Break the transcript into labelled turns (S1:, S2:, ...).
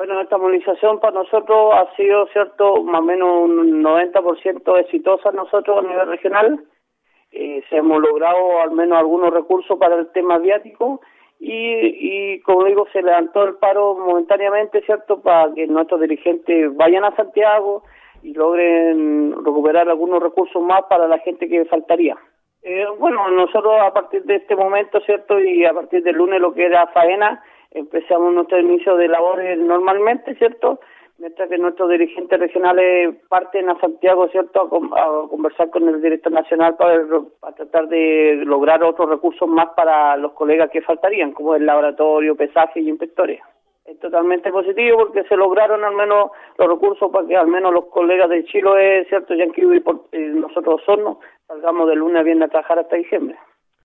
S1: Bueno, esta movilización para nosotros ha sido, cierto, más o menos un 90% exitosa nosotros a nivel regional. Eh, se hemos logrado al menos algunos recursos para el tema aviático y, y, como digo, se levantó el paro momentáneamente, ¿cierto?, para que nuestros dirigentes vayan a Santiago y logren recuperar algunos recursos más para la gente que faltaría. Eh, bueno, nosotros a partir de este momento, ¿cierto? Y a partir del lunes lo que era faena, empezamos nuestro inicio de labores normalmente, ¿cierto? Mientras que nuestros dirigentes regionales parten a Santiago, ¿cierto? A, conversar con el director nacional para, tratar de lograr otros recursos más para los colegas que faltarían, como el laboratorio, pesaje y inspectores es totalmente positivo porque se lograron al menos los recursos para que al menos los colegas de Chile, cierto, ya y por, eh, nosotros Osorno salgamos de lunes a a trabajar hasta diciembre.